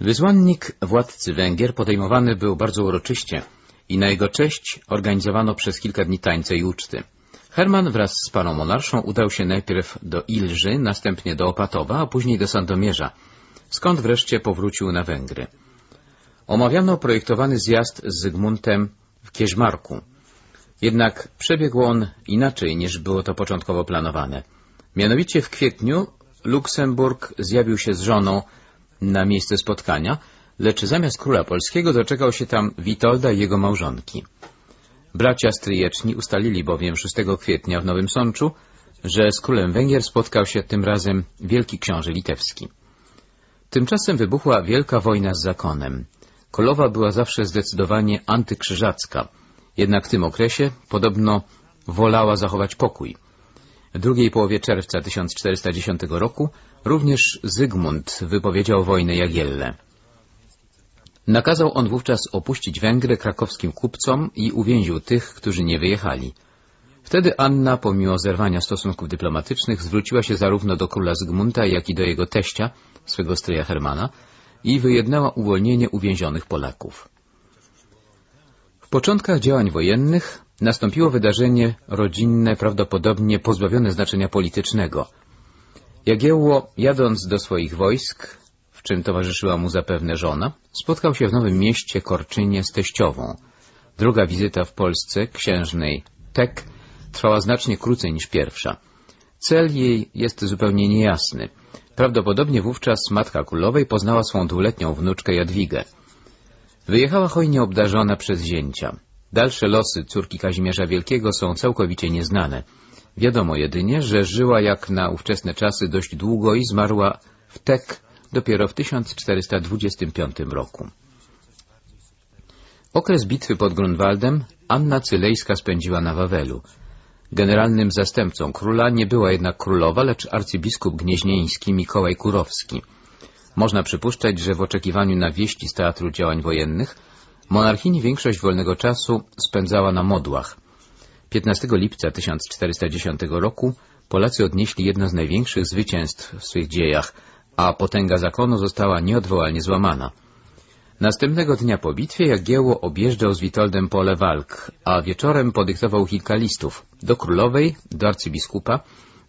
Wysłannik władcy Węgier podejmowany był bardzo uroczyście i na jego cześć organizowano przez kilka dni tańce i uczty. Herman wraz z paną monarszą udał się najpierw do Ilży, następnie do Opatowa, a później do Sandomierza, skąd wreszcie powrócił na Węgry. Omawiano projektowany zjazd z Zygmuntem w Kieżmarku. Jednak przebiegł on inaczej niż było to początkowo planowane. Mianowicie w kwietniu Luksemburg zjawił się z żoną na miejsce spotkania, lecz zamiast króla polskiego doczekał się tam Witolda i jego małżonki. Bracia stryjeczni ustalili bowiem 6 kwietnia w Nowym Sączu, że z królem Węgier spotkał się tym razem wielki książę litewski. Tymczasem wybuchła wielka wojna z zakonem. Kolowa była zawsze zdecydowanie antykrzyżacka, jednak w tym okresie podobno wolała zachować pokój. Drugiej połowie czerwca 1410 roku również Zygmunt wypowiedział wojnę Jagielle. Nakazał on wówczas opuścić Węgry krakowskim kupcom i uwięził tych, którzy nie wyjechali. Wtedy Anna, pomimo zerwania stosunków dyplomatycznych, zwróciła się zarówno do króla Zygmunta, jak i do jego teścia, swego stryja Hermana, i wyjednała uwolnienie uwięzionych Polaków. W początkach działań wojennych nastąpiło wydarzenie rodzinne, prawdopodobnie pozbawione znaczenia politycznego. Jagiełło, jadąc do swoich wojsk, w czym towarzyszyła mu zapewne żona, spotkał się w Nowym Mieście Korczynie z teściową. Druga wizyta w Polsce księżnej Tek trwała znacznie krócej niż pierwsza. Cel jej jest zupełnie niejasny. Prawdopodobnie wówczas matka królowej poznała swą dwuletnią wnuczkę Jadwigę. Wyjechała hojnie obdarzona przez zięcia. Dalsze losy córki Kazimierza Wielkiego są całkowicie nieznane. Wiadomo jedynie, że żyła jak na ówczesne czasy dość długo i zmarła w Tek dopiero w 1425 roku. Okres bitwy pod Grunwaldem Anna Cylejska spędziła na Wawelu. Generalnym zastępcą króla nie była jednak królowa, lecz arcybiskup gnieźnieński Mikołaj Kurowski. Można przypuszczać, że w oczekiwaniu na wieści z teatru działań wojennych monarchini większość wolnego czasu spędzała na modłach. 15 lipca 1410 roku Polacy odnieśli jedno z największych zwycięstw w swych dziejach, a potęga zakonu została nieodwołalnie złamana. Następnego dnia po bitwie Jagiełło objeżdżał z Witoldem pole walk, a wieczorem podyktował kilka listów do królowej, do arcybiskupa,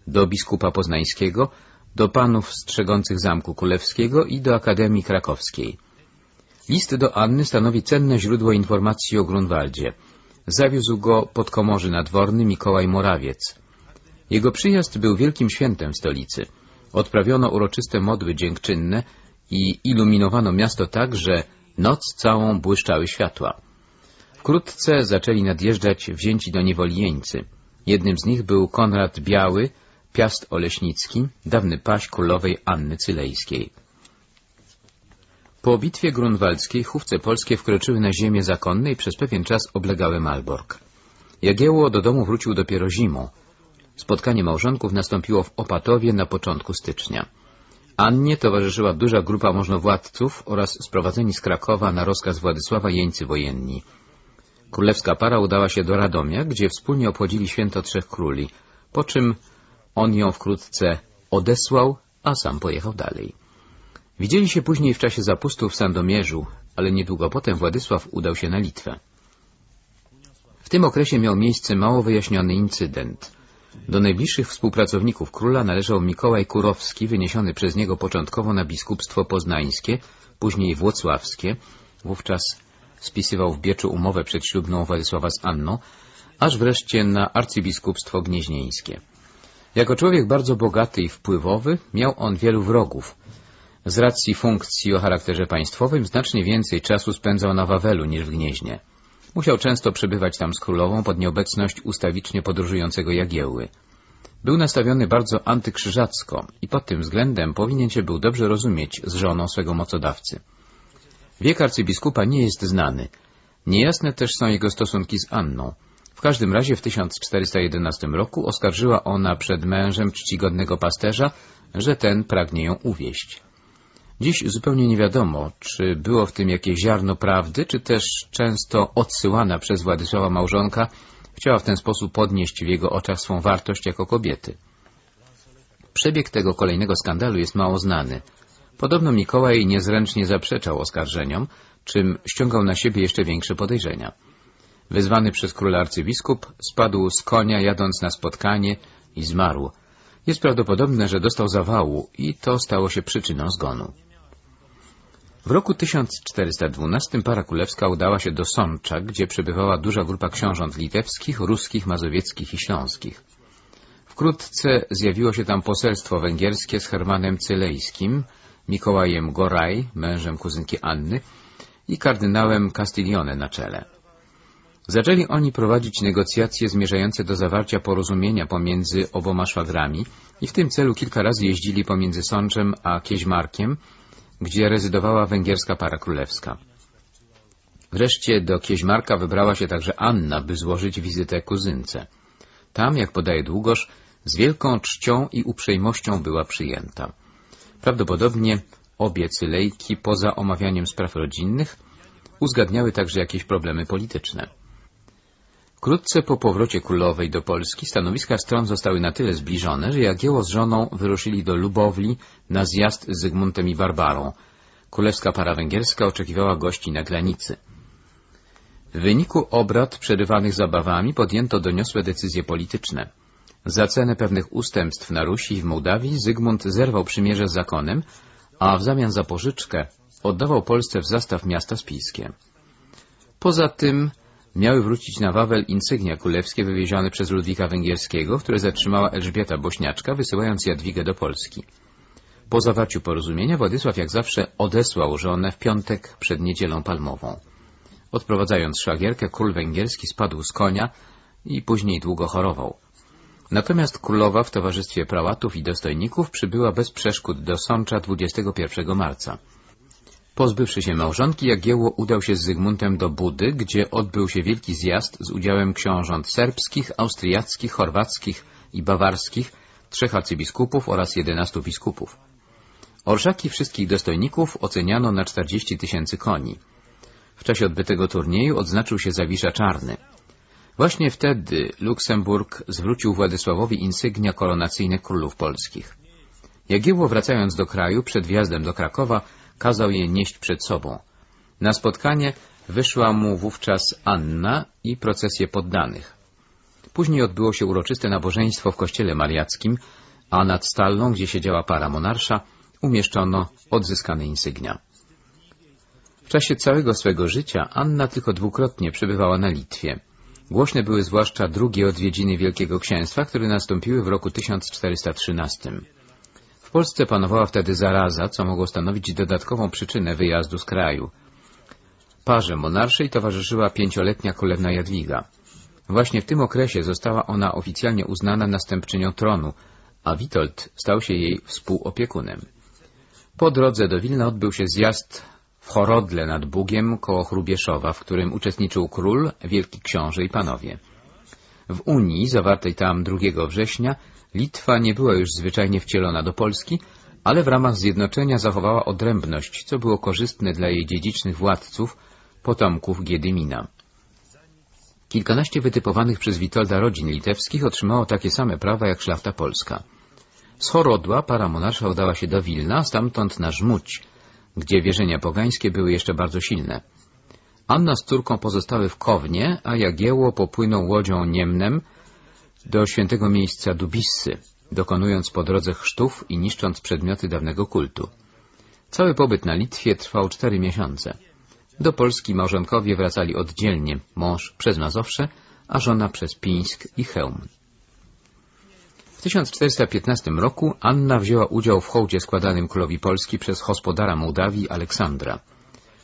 do biskupa poznańskiego, do panów strzegących Zamku Królewskiego i do Akademii Krakowskiej. List do Anny stanowi cenne źródło informacji o Grunwaldzie. Zawiózł go pod komorzy nadworny Mikołaj Morawiec. Jego przyjazd był wielkim świętem w stolicy. Odprawiono uroczyste modły dziękczynne i iluminowano miasto tak, że noc całą błyszczały światła. Wkrótce zaczęli nadjeżdżać wzięci do niewoli jeńcy. Jednym z nich był Konrad Biały, Piast Oleśnicki, dawny paś królowej Anny Cylejskiej. Po bitwie grunwaldzkiej chówce polskie wkroczyły na ziemię zakonne i przez pewien czas oblegały Malbork. Jagiełło do domu wrócił dopiero zimą. Spotkanie małżonków nastąpiło w Opatowie na początku stycznia. Annie towarzyszyła duża grupa możnowładców oraz sprowadzeni z Krakowa na rozkaz Władysława jeńcy wojenni. Królewska para udała się do Radomia, gdzie wspólnie obchodzili święto Trzech Króli, po czym on ją wkrótce odesłał, a sam pojechał dalej. Widzieli się później w czasie zapustu w Sandomierzu, ale niedługo potem Władysław udał się na Litwę. W tym okresie miał miejsce mało wyjaśniony incydent. Do najbliższych współpracowników króla należał Mikołaj Kurowski, wyniesiony przez niego początkowo na biskupstwo poznańskie, później włocławskie, wówczas spisywał w Bieczu umowę przedślubną Władysława z Anną, aż wreszcie na arcybiskupstwo gnieźnieńskie. Jako człowiek bardzo bogaty i wpływowy, miał on wielu wrogów. Z racji funkcji o charakterze państwowym znacznie więcej czasu spędzał na Wawelu niż w Gnieźnie. Musiał często przebywać tam z królową pod nieobecność ustawicznie podróżującego Jagiełły. Był nastawiony bardzo antykrzyżacko i pod tym względem powinien się był dobrze rozumieć z żoną swego mocodawcy. Wiek arcybiskupa nie jest znany. Niejasne też są jego stosunki z Anną. W każdym razie w 1411 roku oskarżyła ona przed mężem czcigodnego pasterza, że ten pragnie ją uwieść. Dziś zupełnie nie wiadomo, czy było w tym jakieś ziarno prawdy, czy też często odsyłana przez Władysława małżonka chciała w ten sposób podnieść w jego oczach swą wartość jako kobiety. Przebieg tego kolejnego skandalu jest mało znany. Podobno Mikołaj niezręcznie zaprzeczał oskarżeniom, czym ściągał na siebie jeszcze większe podejrzenia. Wezwany przez króla arcybiskup spadł z konia jadąc na spotkanie i zmarł. Jest prawdopodobne, że dostał zawału i to stało się przyczyną zgonu. W roku 1412 para królewska udała się do Sącza, gdzie przebywała duża grupa książąt litewskich, ruskich, mazowieckich i śląskich. Wkrótce zjawiło się tam poselstwo węgierskie z Hermanem Cylejskim, Mikołajem Goraj, mężem kuzynki Anny, i kardynałem Castiglione na czele. Zaczęli oni prowadzić negocjacje zmierzające do zawarcia porozumienia pomiędzy oboma szwagrami i w tym celu kilka razy jeździli pomiędzy Sączem a Kieźmarkiem, gdzie rezydowała węgierska para królewska. Wreszcie do Kieźmarka wybrała się także Anna, by złożyć wizytę kuzynce. Tam, jak podaje Długosz, z wielką czcią i uprzejmością była przyjęta. Prawdopodobnie obie cylejki, poza omawianiem spraw rodzinnych, uzgadniały także jakieś problemy polityczne. Wkrótce po powrocie królowej do Polski stanowiska stron zostały na tyle zbliżone, że Jagiełło z żoną wyruszyli do Lubowli na zjazd z Zygmuntem i Barbarą. Królewska para węgierska oczekiwała gości na granicy. W wyniku obrad przerywanych zabawami podjęto doniosłe decyzje polityczne. Za cenę pewnych ustępstw na Rusi i w Mołdawii Zygmunt zerwał przymierze z zakonem, a w zamian za pożyczkę oddawał Polsce w zastaw miasta spiskie. Poza tym miały wrócić na Wawel insygnia królewskie wywiezione przez Ludwika Węgierskiego, które zatrzymała Elżbieta Bośniaczka, wysyłając Jadwigę do Polski. Po zawarciu porozumienia Władysław jak zawsze odesłał żonę w piątek przed niedzielą palmową. Odprowadzając szwagierkę, król węgierski spadł z konia i później długo chorował. Natomiast królowa w towarzystwie prałatów i dostojników przybyła bez przeszkód do Sącza 21 marca. Pozbywszy się małżonki, Jagiełło udał się z Zygmuntem do Budy, gdzie odbył się wielki zjazd z udziałem książąt serbskich, austriackich, chorwackich i bawarskich, trzech arcybiskupów oraz jedenastu biskupów. Orszaki wszystkich dostojników oceniano na 40 tysięcy koni. W czasie odbytego turnieju odznaczył się Zawisza Czarny. Właśnie wtedy Luksemburg zwrócił Władysławowi insygnia koronacyjne królów polskich. Jagiełło wracając do kraju przed wjazdem do Krakowa kazał je nieść przed sobą. Na spotkanie wyszła mu wówczas Anna i procesje poddanych. Później odbyło się uroczyste nabożeństwo w kościele mariackim, a nad stalną, gdzie siedziała para monarsza, umieszczono odzyskane insygnia. W czasie całego swego życia Anna tylko dwukrotnie przebywała na Litwie. Głośne były zwłaszcza drugie odwiedziny Wielkiego Księstwa, które nastąpiły w roku 1413. W Polsce panowała wtedy zaraza, co mogło stanowić dodatkową przyczynę wyjazdu z kraju. Parze monarszej towarzyszyła pięcioletnia królewna Jadwiga. Właśnie w tym okresie została ona oficjalnie uznana następczynią tronu, a Witold stał się jej współopiekunem. Po drodze do Wilna odbył się zjazd w Chorodle nad Bugiem koło Chrubieszowa, w którym uczestniczył król, wielki książę i panowie. W Unii, zawartej tam 2 września, Litwa nie była już zwyczajnie wcielona do Polski, ale w ramach zjednoczenia zachowała odrębność, co było korzystne dla jej dziedzicznych władców, potomków Giedymina. Kilkanaście wytypowanych przez Witolda rodzin litewskich otrzymało takie same prawa jak szlachta polska. Z Chorodła para monarsza udała się do Wilna, stamtąd na Żmudź, gdzie wierzenia pogańskie były jeszcze bardzo silne. Anna z córką pozostały w Kownie, a Jagiełło popłynął łodzią Niemnem do świętego miejsca Dubissy, dokonując po drodze chrztów i niszcząc przedmioty dawnego kultu. Cały pobyt na Litwie trwał cztery miesiące. Do Polski małżonkowie wracali oddzielnie, mąż przez Mazowsze, a żona przez Pińsk i Chełm. W 1415 roku Anna wzięła udział w hołdzie składanym królowi Polski przez gospodara Mołdawii Aleksandra.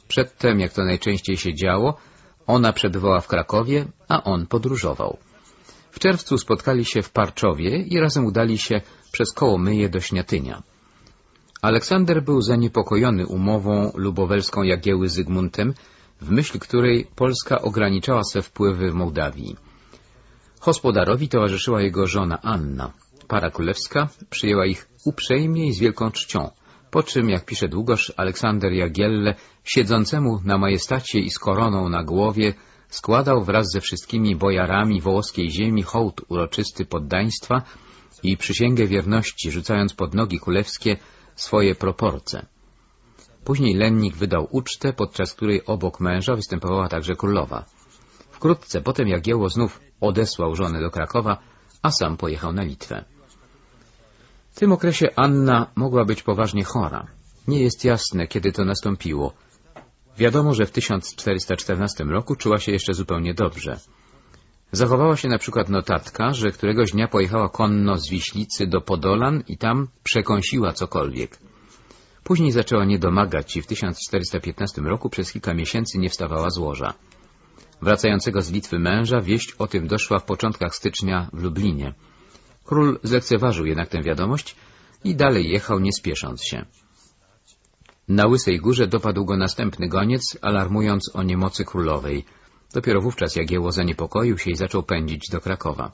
Przedtem, jak to najczęściej się działo, ona przebywała w Krakowie, a on podróżował. W czerwcu spotkali się w Parczowie i razem udali się przez Kołomyję do Śniatynia. Aleksander był zaniepokojony umową lubowelską Jagieły Zygmuntem, w myśl której Polska ograniczała swe wpływy w Mołdawii. Hospodarowi towarzyszyła jego żona Anna. Para królewska przyjęła ich uprzejmie i z wielką czcią, po czym, jak pisze Długosz, Aleksander Jagielle, siedzącemu na majestacie i z koroną na głowie, składał wraz ze wszystkimi bojarami wołoskiej ziemi hołd uroczysty poddaństwa i przysięgę wierności, rzucając pod nogi królewskie swoje proporce. Później lennik wydał ucztę, podczas której obok męża występowała także królowa. Wkrótce potem Jagiełło znów odesłał żonę do Krakowa, a sam pojechał na Litwę. W tym okresie Anna mogła być poważnie chora. Nie jest jasne, kiedy to nastąpiło. Wiadomo, że w 1414 roku czuła się jeszcze zupełnie dobrze. Zachowała się na przykład notatka, że któregoś dnia pojechała konno z Wiślicy do Podolan i tam przekąsiła cokolwiek. Później zaczęła niedomagać i w 1415 roku przez kilka miesięcy nie wstawała z łoża. Wracającego z Litwy męża wieść o tym doszła w początkach stycznia w Lublinie. Król zlekceważył jednak tę wiadomość i dalej jechał, nie spiesząc się. Na Łysej Górze dopadł go następny goniec, alarmując o niemocy królowej. Dopiero wówczas Jagiełło zaniepokoił się i zaczął pędzić do Krakowa.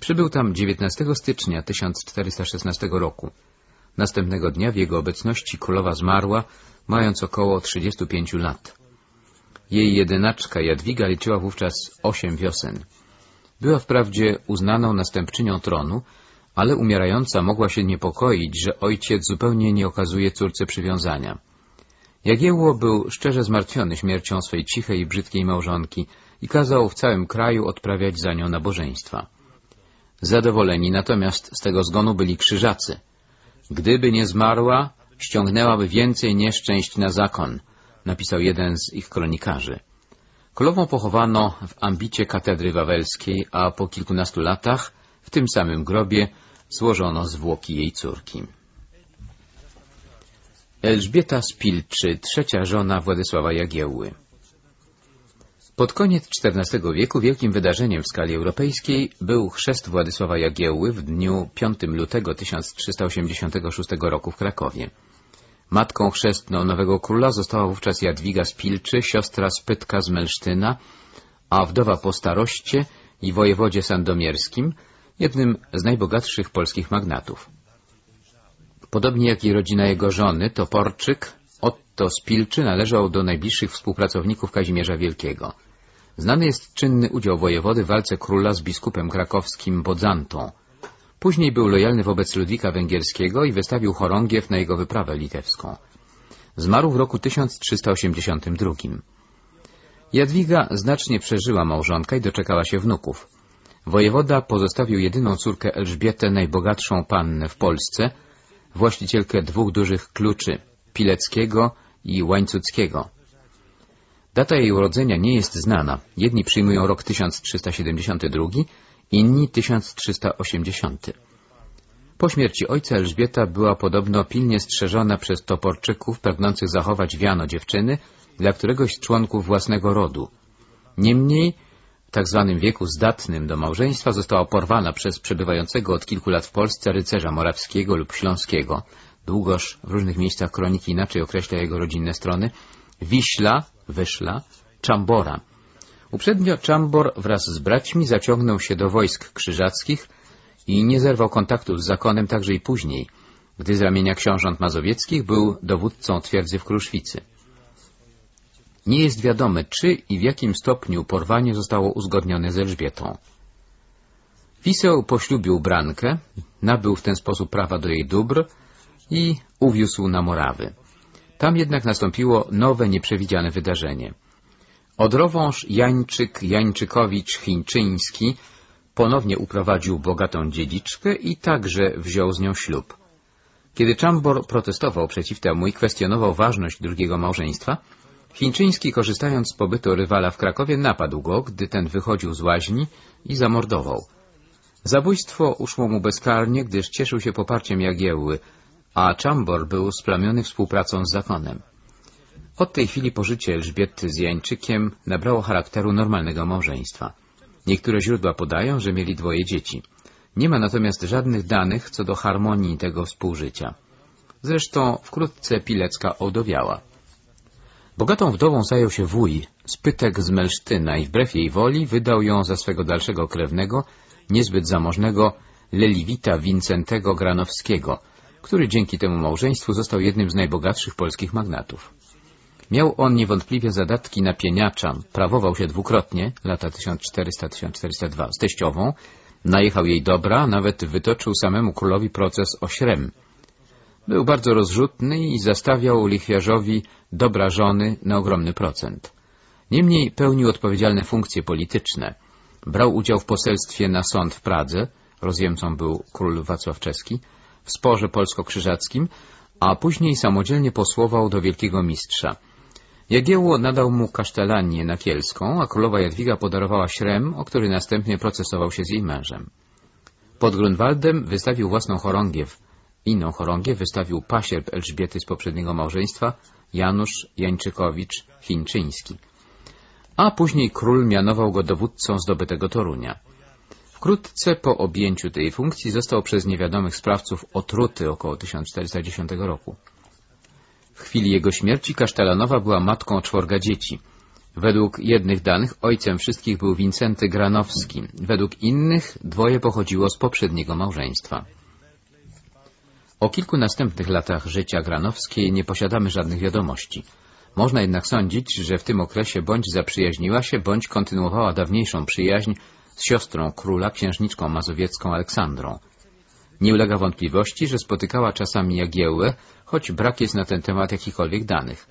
Przybył tam 19 stycznia 1416 roku. Następnego dnia w jego obecności królowa zmarła, mając około 35 lat. Jej jedynaczka Jadwiga liczyła wówczas osiem wiosen. Była wprawdzie uznaną następczynią tronu, ale umierająca mogła się niepokoić, że ojciec zupełnie nie okazuje córce przywiązania. Jagiełło był szczerze zmartwiony śmiercią swej cichej i brzydkiej małżonki i kazał w całym kraju odprawiać za nią nabożeństwa. Zadowoleni natomiast z tego zgonu byli krzyżacy. Gdyby nie zmarła, ściągnęłaby więcej nieszczęść na zakon, napisał jeden z ich kronikarzy. Królową pochowano w ambicie katedry wawelskiej, a po kilkunastu latach w tym samym grobie złożono zwłoki jej córki. Elżbieta Spilczy, trzecia żona Władysława Jagiełły. Pod koniec XIV wieku wielkim wydarzeniem w skali europejskiej był chrzest Władysława Jagiełły w dniu 5 lutego 1386 roku w Krakowie. Matką chrzestną nowego króla została wówczas Jadwiga Spilczy, siostra Spytka z Melsztyna, a wdowa po staroście i wojewodzie sandomierskim, jednym z najbogatszych polskich magnatów. Podobnie jak i rodzina jego żony, Toporczyk, Otto Spilczy należał do najbliższych współpracowników Kazimierza Wielkiego. Znany jest czynny udział wojewody w walce króla z biskupem krakowskim Bodzantą. Później był lojalny wobec Ludwika Węgierskiego i wystawił chorągiew na jego wyprawę litewską. Zmarł w roku 1382. Jadwiga znacznie przeżyła małżonka i doczekała się wnuków. Wojewoda pozostawił jedyną córkę Elżbietę, najbogatszą pannę w Polsce, właścicielkę dwóch dużych kluczy, Pileckiego i Łańcuckiego. Data jej urodzenia nie jest znana. Jedni przyjmują rok 1372, inni 1380. Po śmierci ojca Elżbieta była podobno pilnie strzeżona przez toporczyków pragnących zachować wiano dziewczyny dla któregoś z członków własnego rodu. Niemniej w tak wieku zdatnym do małżeństwa została porwana przez przebywającego od kilku lat w Polsce rycerza morawskiego lub śląskiego. Długoż w różnych miejscach kroniki inaczej określa jego rodzinne strony. Wiśla, Wyszla, Czambora. Uprzednio Czambor wraz z braćmi zaciągnął się do wojsk krzyżackich i nie zerwał kontaktów z zakonem także i później, gdy z ramienia książąt mazowieckich był dowódcą twierdzy w Kruszwicy. Nie jest wiadome, czy i w jakim stopniu porwanie zostało uzgodnione z Elżbietą. Wiseł poślubił Brankę, nabył w ten sposób prawa do jej dóbr i uwiózł na Morawy. Tam jednak nastąpiło nowe, nieprzewidziane wydarzenie. Odrowąż Jańczyk Jańczykowicz Chińczyński ponownie uprowadził bogatą dziedziczkę i także wziął z nią ślub. Kiedy Czambor protestował przeciw temu i kwestionował ważność drugiego małżeństwa, Chińczyński, korzystając z pobytu rywala w Krakowie, napadł go, gdy ten wychodził z łaźni i zamordował. Zabójstwo uszło mu bezkarnie, gdyż cieszył się poparciem Jagiełły, a Czambor był splamiony współpracą z zakonem. Od tej chwili pożycie Elżbiety z Jańczykiem nabrało charakteru normalnego małżeństwa. Niektóre źródła podają, że mieli dwoje dzieci. Nie ma natomiast żadnych danych co do harmonii tego współżycia. Zresztą wkrótce Pilecka odowiała. Bogatą wdową zajął się wuj, Spytek z Melsztyna i wbrew jej woli wydał ją za swego dalszego krewnego, niezbyt zamożnego Leliwita Wincentego Granowskiego, który dzięki temu małżeństwu został jednym z najbogatszych polskich magnatów. Miał on niewątpliwie zadatki na pieniacza, prawował się dwukrotnie, lata 1400-1402, z teściową, najechał jej dobra, nawet wytoczył samemu królowi proces o śrem. Był bardzo rozrzutny i zastawiał lichwiarzowi dobra żony na ogromny procent. Niemniej pełnił odpowiedzialne funkcje polityczne. Brał udział w poselstwie na sąd w Pradze, rozjemcą był król Wacław Czeski, w sporze polsko-krzyżackim, a później samodzielnie posłował do wielkiego mistrza. Jagiełło nadał mu kasztelanię na Kielską, a królowa Jadwiga podarowała śrem, o który następnie procesował się z jej mężem. Pod Grunwaldem wystawił własną chorągiew. Inną chorągiew wystawił pasierb Elżbiety z poprzedniego małżeństwa, Janusz Jańczykowicz Chińczyński. A później król mianował go dowódcą zdobytego Torunia. Wkrótce po objęciu tej funkcji został przez niewiadomych sprawców otruty około 1410 roku. W chwili jego śmierci Kasztelanowa była matką czworga dzieci. Według jednych danych ojcem wszystkich był Wincenty Granowski, według innych dwoje pochodziło z poprzedniego małżeństwa. O kilku następnych latach życia Granowskiej nie posiadamy żadnych wiadomości. Można jednak sądzić, że w tym okresie bądź zaprzyjaźniła się, bądź kontynuowała dawniejszą przyjaźń z siostrą króla, księżniczką mazowiecką Aleksandrą. Nie ulega wątpliwości, że spotykała czasami Jagiełłę, choć brak jest na ten temat jakichkolwiek danych.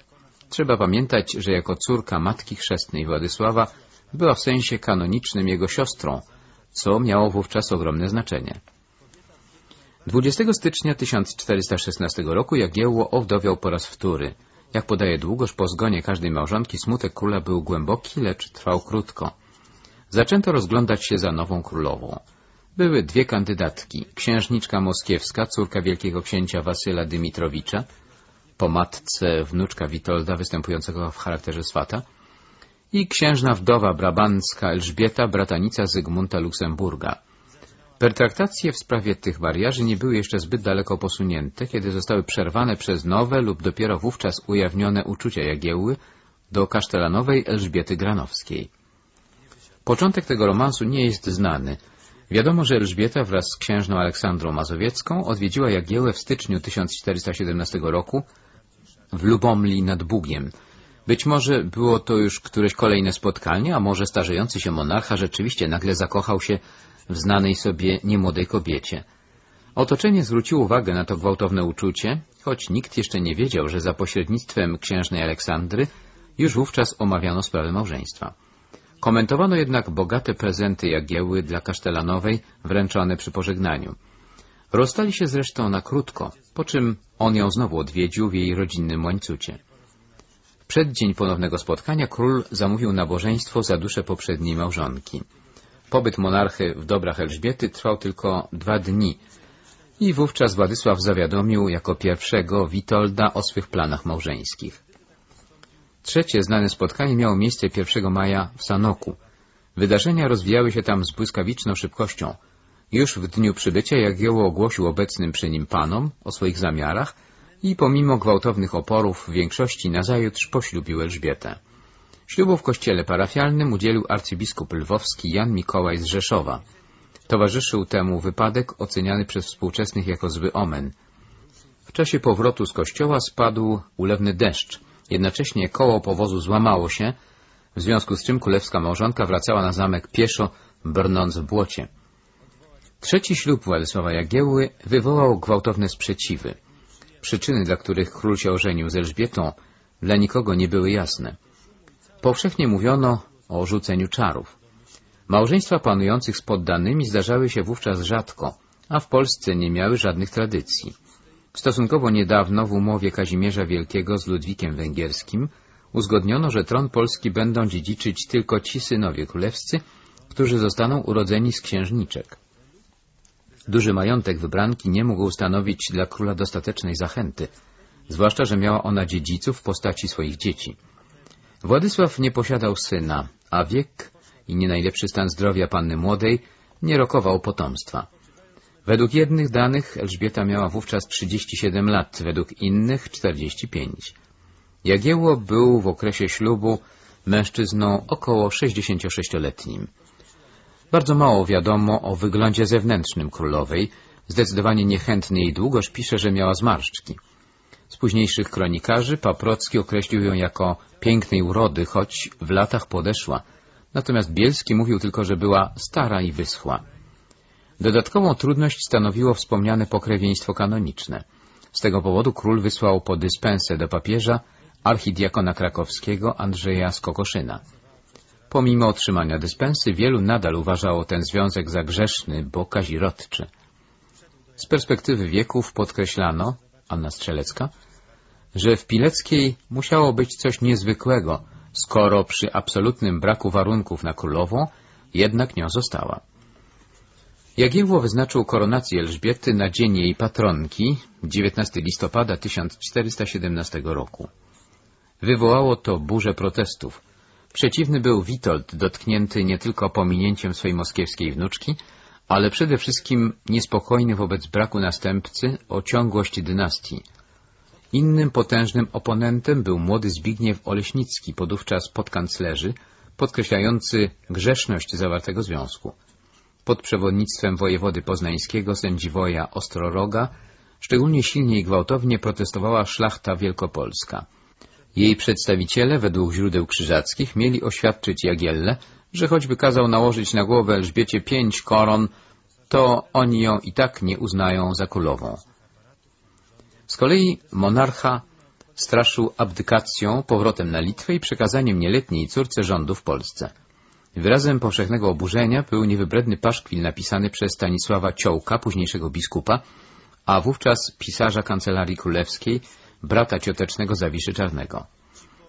Trzeba pamiętać, że jako córka matki chrzestnej Władysława była w sensie kanonicznym jego siostrą, co miało wówczas ogromne znaczenie. 20 stycznia 1416 roku Jagiełło owdowiał po raz wtóry. Jak podaje długoż, po zgonie każdej małżonki smutek króla był głęboki, lecz trwał krótko. Zaczęto rozglądać się za nową królową. Były dwie kandydatki, księżniczka moskiewska, córka wielkiego księcia Wasyla Dymitrowicza, po matce wnuczka Witolda występującego w charakterze swata, i księżna wdowa brabancka Elżbieta, bratanica Zygmunta Luksemburga. Pertraktacje w sprawie tych mariaży nie były jeszcze zbyt daleko posunięte, kiedy zostały przerwane przez nowe lub dopiero wówczas ujawnione uczucia Jagiełły do kasztelanowej Elżbiety Granowskiej. Początek tego romansu nie jest znany. Wiadomo, że Elżbieta wraz z księżną Aleksandrą Mazowiecką odwiedziła Jagiełę w styczniu 1417 roku w Lubomli nad Bugiem. Być może było to już któreś kolejne spotkanie, a może starzejący się monarcha rzeczywiście nagle zakochał się w znanej sobie niemłodej kobiecie. Otoczenie zwróciło uwagę na to gwałtowne uczucie, choć nikt jeszcze nie wiedział, że za pośrednictwem księżnej Aleksandry już wówczas omawiano sprawę małżeństwa. Komentowano jednak bogate prezenty Jagieły dla Kasztelanowej wręczone przy pożegnaniu. Rozstali się zresztą na krótko, po czym on ją znowu odwiedził w jej rodzinnym łańcucie. W przeddzień ponownego spotkania król zamówił nabożeństwo za duszę poprzedniej małżonki. Pobyt monarchy w dobrach Elżbiety trwał tylko dwa dni i wówczas Władysław zawiadomił jako pierwszego Witolda o swych planach małżeńskich. Trzecie znane spotkanie miało miejsce 1 maja w Sanoku. Wydarzenia rozwijały się tam z błyskawiczną szybkością. Już w dniu przybycia Jagiełło ogłosił obecnym przy nim panom o swoich zamiarach i pomimo gwałtownych oporów w większości nazajutrz poślubił Elżbietę. Ślubu w kościele parafialnym udzielił arcybiskup lwowski Jan Mikołaj z Rzeszowa. Towarzyszył temu wypadek oceniany przez współczesnych jako zły omen. W czasie powrotu z kościoła spadł ulewny deszcz, Jednocześnie koło powozu złamało się, w związku z czym królewska małżonka wracała na zamek pieszo, brnąc w błocie. Trzeci ślub Władysława Jagiełły wywołał gwałtowne sprzeciwy. Przyczyny, dla których król się ożenił z Elżbietą, dla nikogo nie były jasne. Powszechnie mówiono o rzuceniu czarów. Małżeństwa panujących z poddanymi zdarzały się wówczas rzadko, a w Polsce nie miały żadnych tradycji. Stosunkowo niedawno w umowie Kazimierza Wielkiego z Ludwikiem Węgierskim uzgodniono, że tron polski będą dziedziczyć tylko ci synowie królewscy, którzy zostaną urodzeni z księżniczek. Duży majątek wybranki nie mógł stanowić dla króla dostatecznej zachęty, zwłaszcza, że miała ona dziedziców w postaci swoich dzieci. Władysław nie posiadał syna, a wiek i nie najlepszy stan zdrowia panny młodej nie rokował potomstwa. Według jednych danych Elżbieta miała wówczas 37 lat, według innych 45. Jagiełło był w okresie ślubu mężczyzną około 66-letnim. Bardzo mało wiadomo o wyglądzie zewnętrznym królowej. Zdecydowanie niechętny jej długoż pisze, że miała zmarszczki. Z późniejszych kronikarzy Paprocki określił ją jako pięknej urody, choć w latach podeszła. Natomiast Bielski mówił tylko, że była stara i wyschła. Dodatkową trudność stanowiło wspomniane pokrewieństwo kanoniczne. Z tego powodu król wysłał po dyspensę do papieża archidiakona krakowskiego Andrzeja Skokoszyna. Pomimo otrzymania dyspensy, wielu nadal uważało ten związek za grzeszny, bo kazirodczy. Z perspektywy wieków podkreślano, Anna Strzelecka, że w Pileckiej musiało być coś niezwykłego, skoro przy absolutnym braku warunków na królową jednak nią została. Jagiełło wyznaczył koronację Elżbiety na dzień jej patronki, 19 listopada 1417 roku. Wywołało to burzę protestów. Przeciwny był Witold, dotknięty nie tylko pominięciem swojej moskiewskiej wnuczki, ale przede wszystkim niespokojny wobec braku następcy o ciągłość dynastii. Innym potężnym oponentem był młody Zbigniew Oleśnicki, podówczas podkanclerzy, podkreślający grzeszność zawartego związku. Pod przewodnictwem wojewody poznańskiego sędziwoja Ostroroga szczególnie silnie i gwałtownie protestowała szlachta wielkopolska. Jej przedstawiciele, według źródeł krzyżackich, mieli oświadczyć Jagielle, że choćby kazał nałożyć na głowę Elżbiecie pięć koron, to oni ją i tak nie uznają za królową. Z kolei monarcha straszył abdykacją, powrotem na Litwę i przekazaniem nieletniej córce rządu w Polsce. Wyrazem powszechnego oburzenia był niewybredny paszkwil napisany przez Stanisława Ciołka, późniejszego biskupa, a wówczas pisarza Kancelarii Królewskiej, brata ciotecznego Zawiszy Czarnego.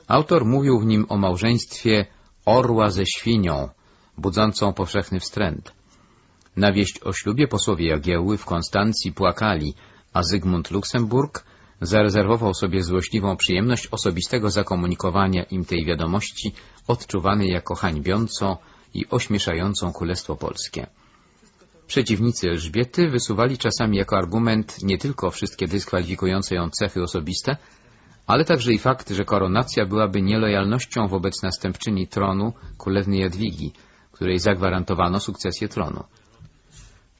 Autor mówił w nim o małżeństwie orła ze świnią, budzącą powszechny wstręt. Na wieść o ślubie posłowie Jagiełły w Konstancji płakali, a Zygmunt Luksemburg zarezerwował sobie złośliwą przyjemność osobistego zakomunikowania im tej wiadomości, odczuwanej jako hańbiącą i ośmieszającą Królestwo Polskie. Przeciwnicy Elżbiety wysuwali czasami jako argument nie tylko wszystkie dyskwalifikujące ją cechy osobiste, ale także i fakt, że koronacja byłaby nielojalnością wobec następczyni tronu królewnej Jadwigi, której zagwarantowano sukcesję tronu.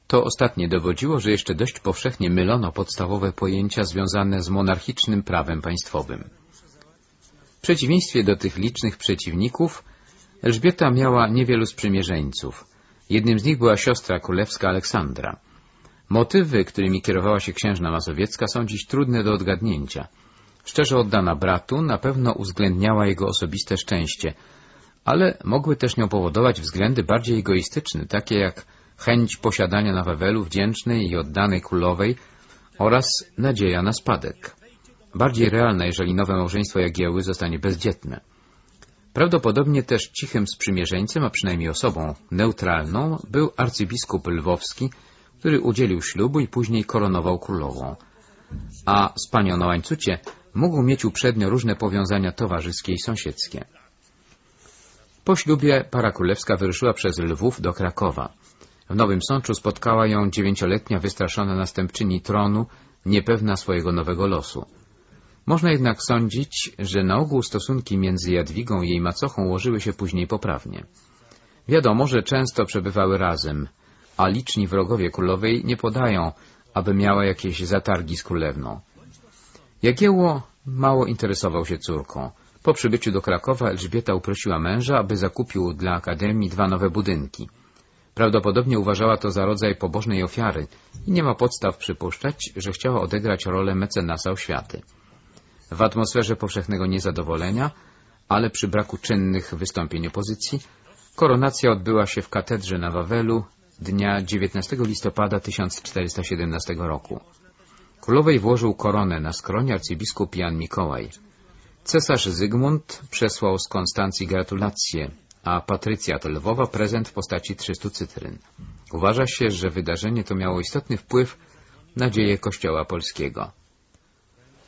To ostatnie dowodziło, że jeszcze dość powszechnie mylono podstawowe pojęcia związane z monarchicznym prawem państwowym. W przeciwieństwie do tych licznych przeciwników, Elżbieta miała niewielu sprzymierzeńców. Jednym z nich była siostra królewska Aleksandra. Motywy, którymi kierowała się księżna mazowiecka, są dziś trudne do odgadnięcia. Szczerze oddana bratu na pewno uwzględniała jego osobiste szczęście, ale mogły też nią powodować względy bardziej egoistyczne, takie jak chęć posiadania na Wawelu wdzięcznej i oddanej królowej oraz nadzieja na spadek. Bardziej realna, jeżeli nowe małżeństwo Jagieły zostanie bezdzietne. Prawdopodobnie też cichym sprzymierzeńcem, a przynajmniej osobą neutralną, był arcybiskup lwowski, który udzielił ślubu i później koronował królową. A z panią na łańcucie mógł mieć uprzednio różne powiązania towarzyskie i sąsiedzkie. Po ślubie para królewska wyruszyła przez Lwów do Krakowa. W Nowym Sączu spotkała ją dziewięcioletnia wystraszona następczyni tronu, niepewna swojego nowego losu. Można jednak sądzić, że na ogół stosunki między Jadwigą i jej macochą łożyły się później poprawnie. Wiadomo, że często przebywały razem, a liczni wrogowie królowej nie podają, aby miała jakieś zatargi z królewną. Jagiełło mało interesował się córką. Po przybyciu do Krakowa Elżbieta uprosiła męża, aby zakupił dla Akademii dwa nowe budynki. Prawdopodobnie uważała to za rodzaj pobożnej ofiary i nie ma podstaw przypuszczać, że chciała odegrać rolę mecenasa oświaty. W atmosferze powszechnego niezadowolenia, ale przy braku czynnych wystąpień opozycji, koronacja odbyła się w katedrze na Wawelu dnia 19 listopada 1417 roku. Królowej włożył koronę na skronie arcybiskup Jan Mikołaj. Cesarz Zygmunt przesłał z Konstancji gratulacje, a Patrycja to Lwowa prezent w postaci 300 cytryn. Uważa się, że wydarzenie to miało istotny wpływ na dzieje Kościoła Polskiego.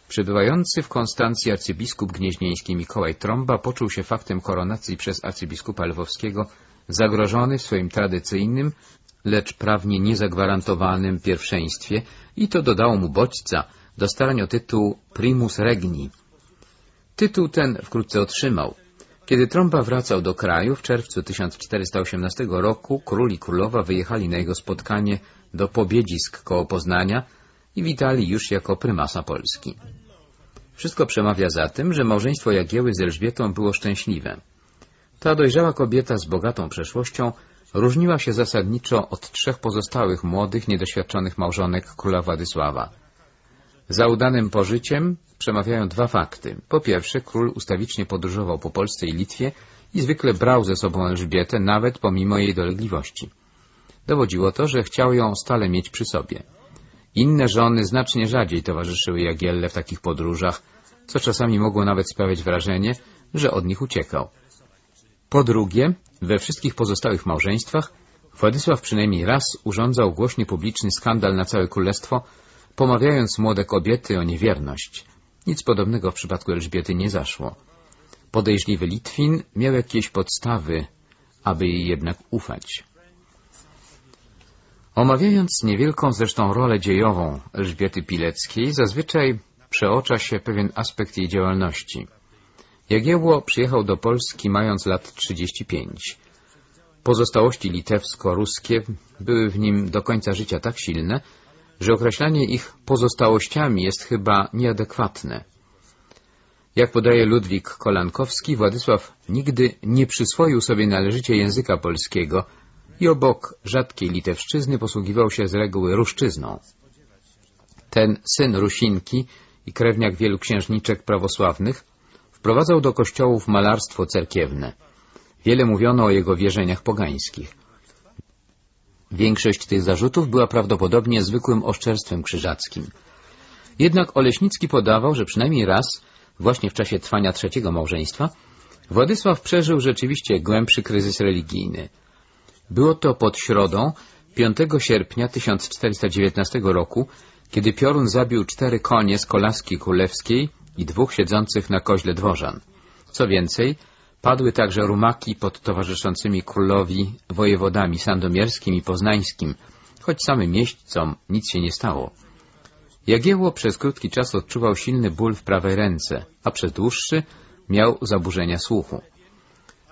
Przybywający w Konstancji arcybiskup gnieźnieński Mikołaj Trąba poczuł się faktem koronacji przez arcybiskupa lwowskiego zagrożony w swoim tradycyjnym, lecz prawnie niezagwarantowanym pierwszeństwie i to dodało mu bodźca do starań o tytuł primus regni. Tytuł ten wkrótce otrzymał. Kiedy Trąba wracał do kraju w czerwcu 1418 roku, król i królowa wyjechali na jego spotkanie do Pobiedzisk koło Poznania i witali już jako prymasa Polski. Wszystko przemawia za tym, że małżeństwo Jagieły z Elżbietą było szczęśliwe. Ta dojrzała kobieta z bogatą przeszłością różniła się zasadniczo od trzech pozostałych młodych, niedoświadczonych małżonek króla Władysława. Za udanym pożyciem przemawiają dwa fakty. Po pierwsze, król ustawicznie podróżował po Polsce i Litwie i zwykle brał ze sobą Elżbietę, nawet pomimo jej dolegliwości. Dowodziło to, że chciał ją stale mieć przy sobie. Inne żony znacznie rzadziej towarzyszyły Jagielle w takich podróżach, co czasami mogło nawet sprawiać wrażenie, że od nich uciekał. Po drugie, we wszystkich pozostałych małżeństwach Władysław przynajmniej raz urządzał głośny publiczny skandal na całe królestwo, pomawiając młode kobiety o niewierność. Nic podobnego w przypadku Elżbiety nie zaszło. Podejrzliwy Litwin miał jakieś podstawy, aby jej jednak ufać. Omawiając niewielką zresztą rolę dziejową Elżbiety Pileckiej, zazwyczaj przeocza się pewien aspekt jej działalności. Jagiełło przyjechał do Polski mając lat 35. Pozostałości litewsko-ruskie były w nim do końca życia tak silne, że określanie ich pozostałościami jest chyba nieadekwatne. Jak podaje Ludwik Kolankowski, Władysław nigdy nie przyswoił sobie należycie języka polskiego i obok rzadkiej litewszczyzny posługiwał się z reguły ruszczyzną. Ten syn Rusinki i krewniak wielu księżniczek prawosławnych wprowadzał do kościołów malarstwo cerkiewne. Wiele mówiono o jego wierzeniach pogańskich. Większość tych zarzutów była prawdopodobnie zwykłym oszczerstwem krzyżackim. Jednak Oleśnicki podawał, że przynajmniej raz, właśnie w czasie trwania trzeciego małżeństwa, Władysław przeżył rzeczywiście głębszy kryzys religijny. Było to pod środą 5 sierpnia 1419 roku, kiedy Piorun zabił cztery konie z kolaski królewskiej i dwóch siedzących na koźle dworzan. Co więcej, padły także rumaki pod towarzyszącymi królowi wojewodami sandomierskim i poznańskim, choć samym mieśćcom nic się nie stało. Jagiełło przez krótki czas odczuwał silny ból w prawej ręce, a przez dłuższy miał zaburzenia słuchu.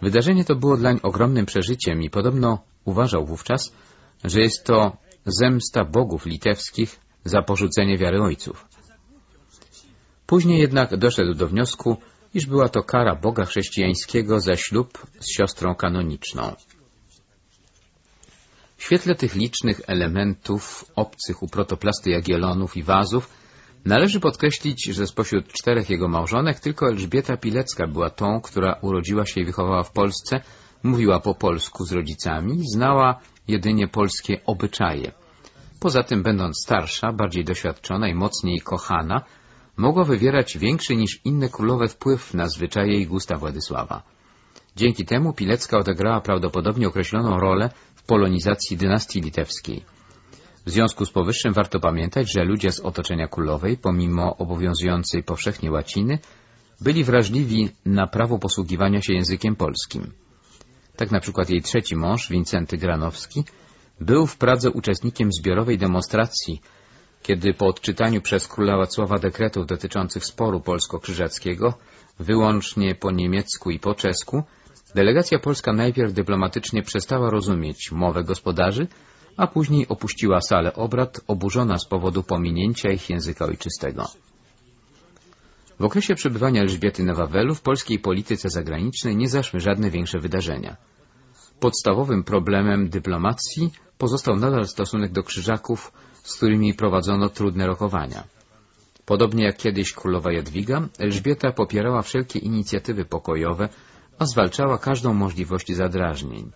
Wydarzenie to było dlań ogromnym przeżyciem i podobno uważał wówczas, że jest to zemsta bogów litewskich za porzucenie wiary ojców. Później jednak doszedł do wniosku, iż była to kara Boga chrześcijańskiego za ślub z siostrą kanoniczną. W świetle tych licznych elementów obcych u protoplasty Jagielonów i Wazów należy podkreślić, że spośród czterech jego małżonek tylko Elżbieta Pilecka była tą, która urodziła się i wychowała w Polsce, mówiła po polsku z rodzicami znała jedynie polskie obyczaje. Poza tym, będąc starsza, bardziej doświadczona i mocniej kochana, mogła wywierać większy niż inne królowe wpływ na zwyczaje i gusta Władysława. Dzięki temu Pilecka odegrała prawdopodobnie określoną rolę w polonizacji dynastii litewskiej. W związku z powyższym warto pamiętać, że ludzie z otoczenia królowej, pomimo obowiązującej powszechnie łaciny, byli wrażliwi na prawo posługiwania się językiem polskim. Tak na przykład jej trzeci mąż, Wincenty Granowski, był w Pradze uczestnikiem zbiorowej demonstracji kiedy po odczytaniu przez króla Wacława dekretów dotyczących sporu polsko-krzyżackiego, wyłącznie po niemiecku i po czesku, delegacja polska najpierw dyplomatycznie przestała rozumieć mowę gospodarzy, a później opuściła salę obrad, oburzona z powodu pominięcia ich języka ojczystego. W okresie przebywania Elżbiety na Wawelu w polskiej polityce zagranicznej nie zaszły żadne większe wydarzenia. Podstawowym problemem dyplomacji pozostał nadal stosunek do krzyżaków, z którymi prowadzono trudne rokowania. Podobnie jak kiedyś królowa Jadwiga, Elżbieta popierała wszelkie inicjatywy pokojowe, a zwalczała każdą możliwość zadrażnień.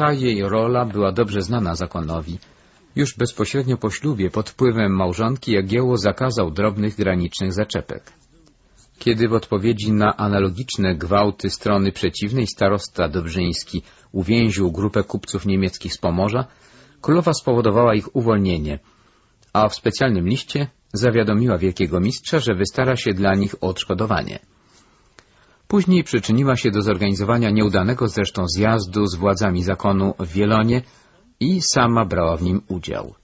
Ta jej rola była dobrze znana zakonowi. Już bezpośrednio po ślubie, pod wpływem małżonki, Jagiełło zakazał drobnych granicznych zaczepek. Kiedy w odpowiedzi na analogiczne gwałty strony przeciwnej starosta Dobrzyński uwięził grupę kupców niemieckich z Pomorza, Królowa spowodowała ich uwolnienie, a w specjalnym liście zawiadomiła wielkiego mistrza, że wystara się dla nich odszkodowanie. Później przyczyniła się do zorganizowania nieudanego zresztą zjazdu z władzami zakonu w Wielonie i sama brała w nim udział.